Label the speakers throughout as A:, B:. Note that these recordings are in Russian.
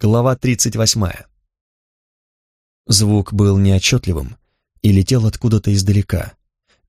A: Глава 38. Звук был неотчетливым и летел откуда-то издалека,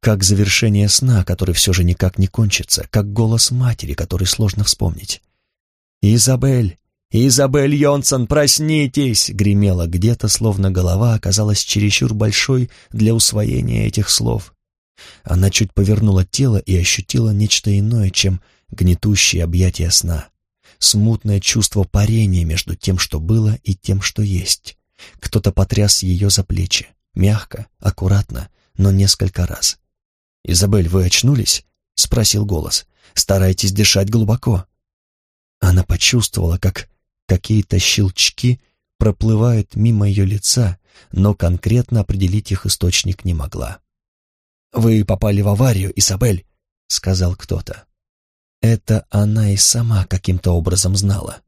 A: как завершение сна, который все же никак не кончится, как голос матери, который сложно вспомнить. «Изабель! Изабель Йонсон, проснитесь!» гремело где-то, словно голова оказалась чересчур большой для усвоения этих слов. Она чуть повернула тело и ощутила нечто иное, чем гнетущие объятия сна смутное чувство парения между тем, что было, и тем, что есть. Кто-то потряс ее за плечи, мягко, аккуратно, но несколько раз. «Изабель, вы очнулись?» — спросил голос. «Старайтесь дышать глубоко». Она почувствовала, как какие-то щелчки проплывают мимо ее лица, но конкретно определить их источник не могла. «Вы попали в аварию, Изабель», — сказал кто-то. Это она и сама каким-то образом знала.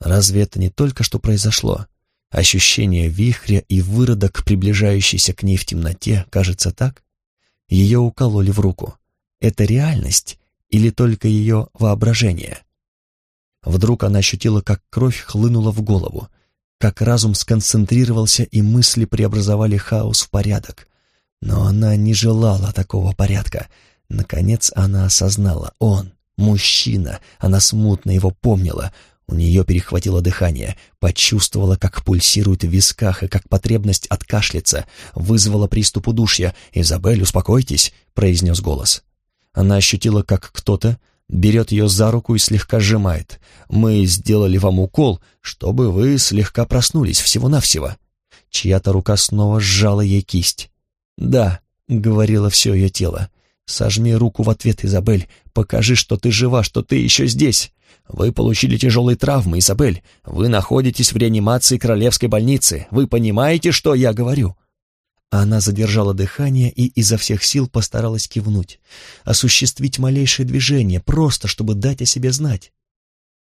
A: Разве это не только что произошло? Ощущение вихря и выродок, приближающийся к ней в темноте, кажется так? Ее укололи в руку. Это реальность или только ее воображение? Вдруг она ощутила, как кровь хлынула в голову, как разум сконцентрировался и мысли преобразовали хаос в порядок. Но она не желала такого порядка. Наконец она осознала, он, Мужчина, она смутно его помнила. У нее перехватило дыхание, почувствовала, как пульсирует в висках и как потребность откашляться, вызвала приступ удушья. «Изабель, успокойтесь», — произнес голос. Она ощутила, как кто-то берет ее за руку и слегка сжимает. «Мы сделали вам укол, чтобы вы слегка проснулись, всего-навсего». Чья-то рука снова сжала ей кисть. «Да», — говорило все ее тело, Сожми руку в ответ, Изабель. Покажи, что ты жива, что ты еще здесь. Вы получили тяжелые травмы, Изабель. Вы находитесь в реанимации королевской больницы. Вы понимаете, что я говорю?» Она задержала дыхание и изо всех сил постаралась кивнуть, осуществить малейшее движение, просто чтобы дать о себе знать.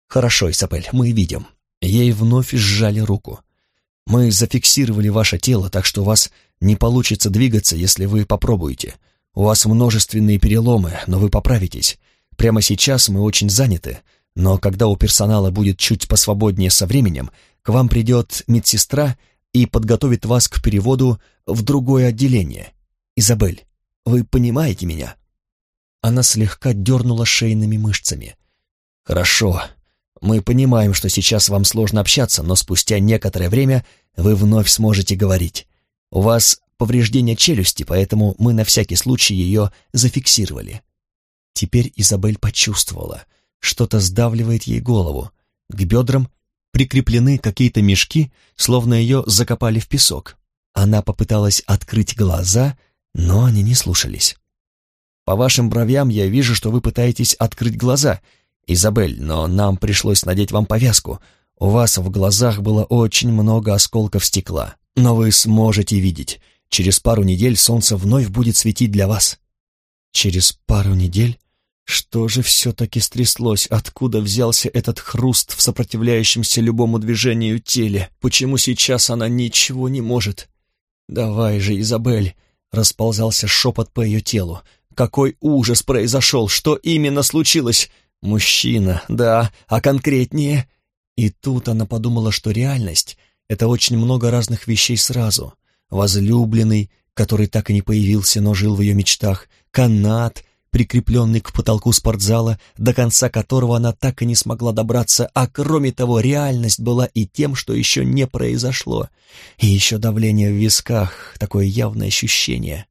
A: «Хорошо, Изабель, мы видим». Ей вновь сжали руку. «Мы зафиксировали ваше тело, так что у вас не получится двигаться, если вы попробуете. У вас множественные переломы, но вы поправитесь. Прямо сейчас мы очень заняты, но когда у персонала будет чуть посвободнее со временем, к вам придет медсестра и подготовит вас к переводу в другое отделение. Изабель, вы понимаете меня?» Она слегка дернула шейными мышцами. «Хорошо. Мы понимаем, что сейчас вам сложно общаться, но спустя некоторое время вы вновь сможете говорить. У вас повреждение челюсти, поэтому мы на всякий случай ее зафиксировали. Теперь Изабель почувствовала, что-то сдавливает ей голову. К бедрам прикреплены какие-то мешки, словно ее закопали в песок. Она попыталась открыть глаза, но они не слушались. «По вашим бровям я вижу, что вы пытаетесь открыть глаза, Изабель, но нам пришлось надеть вам повязку. У вас в глазах было очень много осколков стекла, но вы сможете видеть. Через пару недель солнце вновь будет светить для вас». «Через пару недель? Что же все-таки стряслось? Откуда взялся этот хруст в сопротивляющемся любому движению теле? Почему сейчас она ничего не может?» «Давай же, Изабель!» — расползался шепот по ее телу. «Какой ужас произошел! Что именно случилось?» «Мужчина, да, а конкретнее?» И тут она подумала, что реальность — это очень много разных вещей сразу — возлюбленный, который так и не появился, но жил в ее мечтах, канат, прикрепленный к потолку спортзала, до конца которого она так и не смогла добраться, а кроме того, реальность была и тем, что еще не произошло. И еще давление в висках, такое явное ощущение.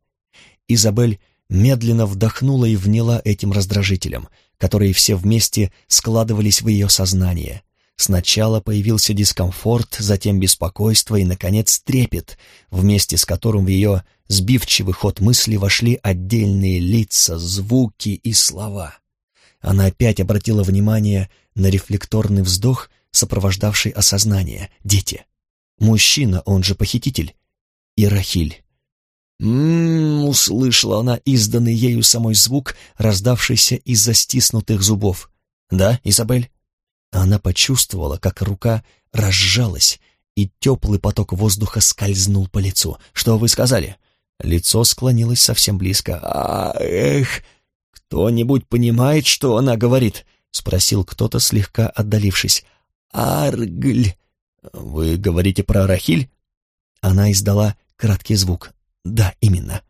A: Изабель медленно вдохнула и вняла этим раздражителем, которые все вместе складывались в ее сознание. Сначала появился дискомфорт, затем беспокойство и, наконец, трепет, вместе с которым в ее сбивчивый ход мысли вошли отдельные лица, звуки и слова. Она опять обратила внимание на рефлекторный вздох, сопровождавший осознание. Дети. Мужчина, он же похититель. И Рахиль. «М-м-м», услышала она изданный ею самой звук, раздавшийся из-за стиснутых зубов. «Да, Изабель?» Она почувствовала, как рука разжалась, и теплый поток воздуха скользнул по лицу. «Что вы сказали?» Лицо склонилось совсем близко. «А, эх, кто-нибудь понимает, что она говорит?» — спросил кто-то, слегка отдалившись. «Аргль!» «Вы говорите про Рахиль?» Она издала краткий звук. «Да, именно».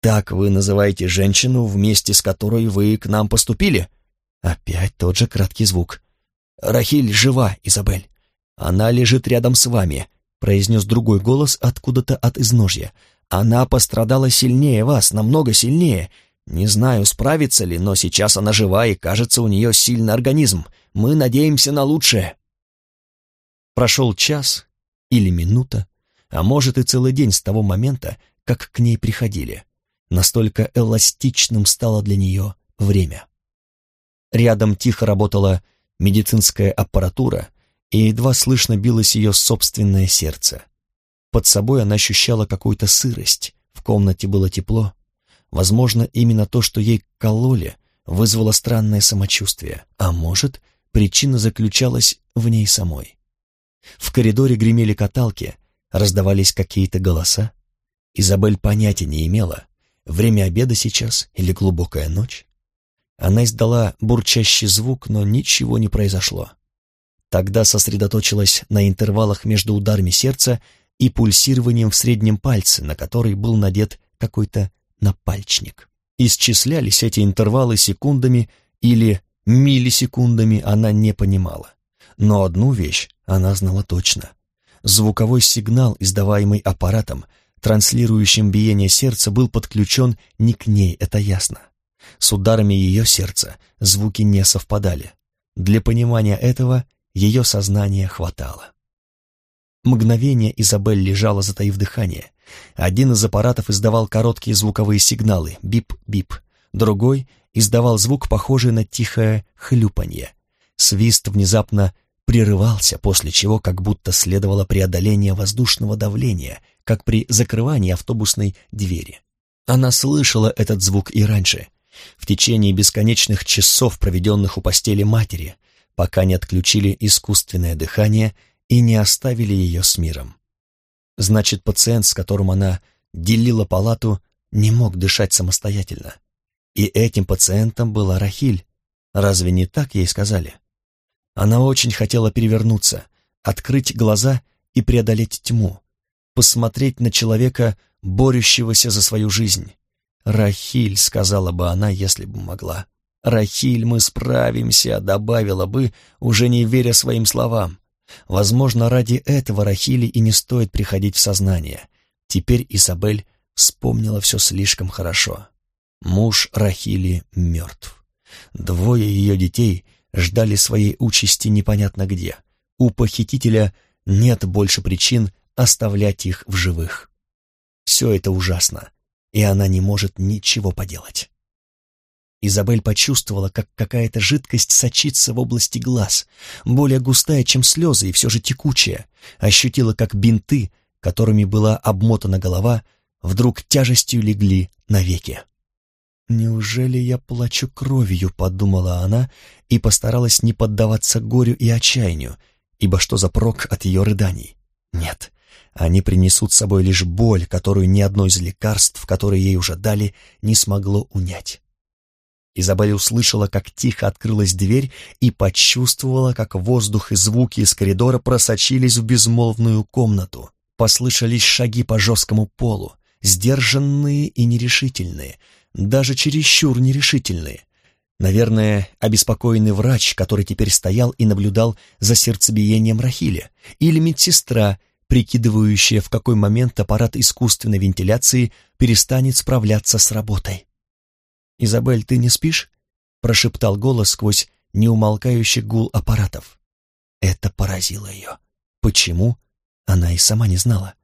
A: «Так вы называете женщину, вместе с которой вы к нам поступили?» Опять тот же краткий звук. «Рахиль жива, Изабель. Она лежит рядом с вами», — произнес другой голос откуда-то от изножья. «Она пострадала сильнее вас, намного сильнее. Не знаю, справится ли, но сейчас она жива и, кажется, у нее сильный организм. Мы надеемся на лучшее». Прошел час или минута, а может и целый день с того момента, как к ней приходили. Настолько эластичным стало для нее время. Рядом тихо работала медицинская аппаратура, и едва слышно билось ее собственное сердце. Под собой она ощущала какую-то сырость, в комнате было тепло. Возможно, именно то, что ей кололи, вызвало странное самочувствие, а может, причина заключалась в ней самой. В коридоре гремели каталки, раздавались какие-то голоса. Изабель понятия не имела, время обеда сейчас или глубокая ночь. Она издала бурчащий звук, но ничего не произошло. Тогда сосредоточилась на интервалах между ударами сердца и пульсированием в среднем пальце, на который был надет какой-то напальчник. Исчислялись эти интервалы секундами или миллисекундами, она не понимала. Но одну вещь она знала точно. Звуковой сигнал, издаваемый аппаратом, транслирующим биение сердца, был подключен не к ней, это ясно. С ударами ее сердца звуки не совпадали. Для понимания этого ее сознания хватало. Мгновение Изабель лежала, затаив дыхание. Один из аппаратов издавал короткие звуковые сигналы «бип-бип», другой издавал звук, похожий на тихое хлюпанье. Свист внезапно прерывался, после чего как будто следовало преодоление воздушного давления, как при закрывании автобусной двери. Она слышала этот звук и раньше, в течение бесконечных часов, проведенных у постели матери, пока не отключили искусственное дыхание и не оставили ее с миром. Значит, пациент, с которым она делила палату, не мог дышать самостоятельно. И этим пациентом была Рахиль. Разве не так ей сказали? Она очень хотела перевернуться, открыть глаза и преодолеть тьму, посмотреть на человека, борющегося за свою жизнь, «Рахиль», — сказала бы она, если бы могла. «Рахиль, мы справимся», — добавила бы, уже не веря своим словам. Возможно, ради этого Рахили и не стоит приходить в сознание. Теперь Изабель вспомнила все слишком хорошо. Муж Рахили мертв. Двое ее детей ждали своей участи непонятно где. У похитителя нет больше причин оставлять их в живых. Все это ужасно и она не может ничего поделать. Изабель почувствовала, как какая-то жидкость сочится в области глаз, более густая, чем слезы, и все же текучая. Ощутила, как бинты, которыми была обмотана голова, вдруг тяжестью легли навеки. «Неужели я плачу кровью?» — подумала она и постаралась не поддаваться горю и отчаянию, ибо что за прок от ее рыданий? Нет, они принесут с собой лишь боль, которую ни одно из лекарств, которые ей уже дали, не смогло унять. Изабель услышала, как тихо открылась дверь и почувствовала, как воздух и звуки из коридора просочились в безмолвную комнату. Послышались шаги по жесткому полу, сдержанные и нерешительные, даже чересчур нерешительные. Наверное, обеспокоенный врач, который теперь стоял и наблюдал за сердцебиением Рахиля, или медсестра, прикидывающая, в какой момент аппарат искусственной вентиляции перестанет справляться с работой. «Изабель, ты не спишь?» — прошептал голос сквозь неумолкающий гул аппаратов. Это поразило ее. Почему? Она и сама не знала.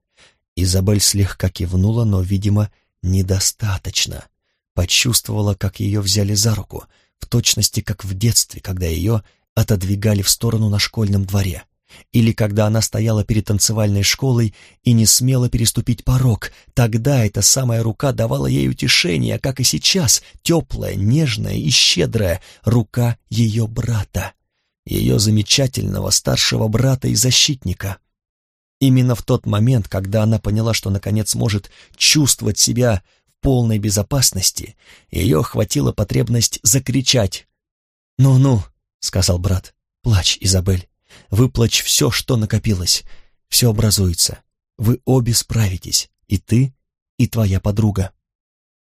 A: Изабель слегка кивнула, но, видимо, недостаточно. Почувствовала, как ее взяли за руку, в точности как в детстве, когда ее отодвигали в сторону на школьном дворе или когда она стояла перед танцевальной школой и не смела переступить порог, тогда эта самая рука давала ей утешение, как и сейчас, теплая, нежная и щедрая рука ее брата, ее замечательного старшего брата и защитника. Именно в тот момент, когда она поняла, что наконец может чувствовать себя в полной безопасности, ее охватила потребность закричать. «Ну-ну», — сказал брат, — «плачь, Изабель, Выплачь все, что накопилось. Все образуется. Вы обе справитесь. И ты, и твоя подруга.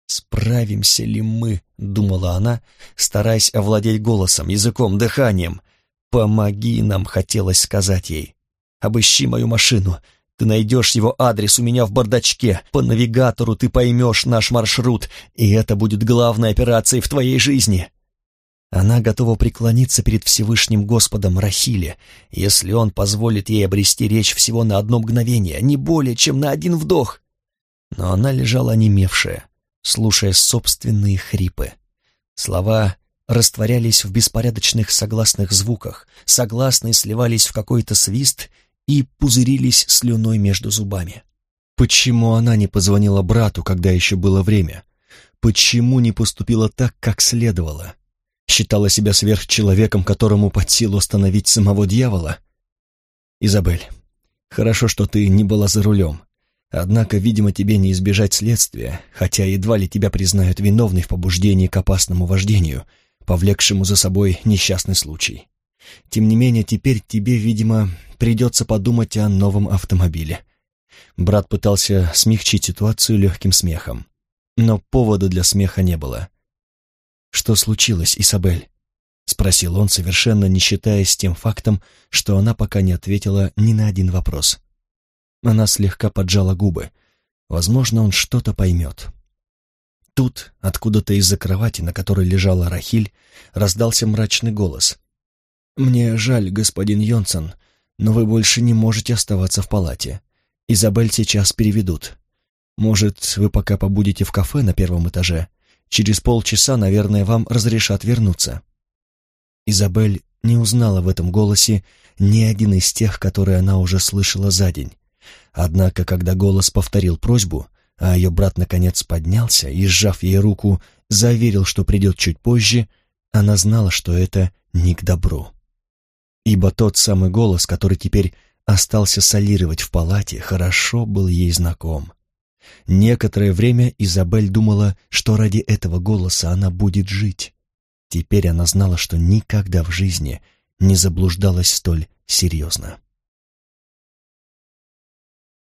A: «Справимся ли мы?» — думала она, стараясь овладеть голосом, языком, дыханием. «Помоги нам», — хотелось сказать ей. «Обыщи мою машину. Ты найдешь его адрес у меня в бардачке. По навигатору ты поймешь наш маршрут, и это будет главной операцией в твоей жизни». Она готова преклониться перед Всевышним Господом Рахиле, если он позволит ей обрести речь всего на одно мгновение, не более, чем на один вдох. Но она лежала онемевшая, слушая собственные хрипы. Слова растворялись в беспорядочных согласных звуках, согласные сливались в какой-то свист и пузырились слюной между зубами. Почему она не позвонила брату, когда еще было время? Почему не поступила так, как следовало? Считала себя сверхчеловеком, которому под силу остановить самого дьявола? Изабель, хорошо, что ты не была за рулем. Однако, видимо, тебе не избежать следствия, хотя едва ли тебя признают виновной в побуждении к опасному вождению, повлекшему за собой несчастный случай. Тем не менее, теперь тебе, видимо, придется подумать о новом автомобиле. Брат пытался смягчить ситуацию легким смехом, но повода для смеха не было. «Что случилось, Исабель?» — спросил он, совершенно не считаясь тем фактом, что она пока не ответила ни на один вопрос. Она слегка поджала губы. Возможно, он что-то поймет. Тут, откуда-то из-за кровати, на которой лежала Рахиль, раздался мрачный голос. «Мне жаль, господин Йонсон, но вы больше не можете оставаться в палате. Изабель сейчас переведут. Может, вы пока побудете в кафе на первом этаже? Через полчаса, наверное, вам разрешат вернуться». Изабель не узнала в этом голосе ни один из тех, которые она уже слышала за день. Однако, когда голос повторил просьбу, а ее брат наконец поднялся и, сжав ей руку, заверил, что придет чуть позже, она знала, что это не к добру. Ибо тот самый голос, который теперь остался солировать в палате, хорошо был ей знаком. Некоторое время Изабель думала, что ради этого голоса она будет жить. Теперь она знала, что никогда в жизни не заблуждалась столь серьезно.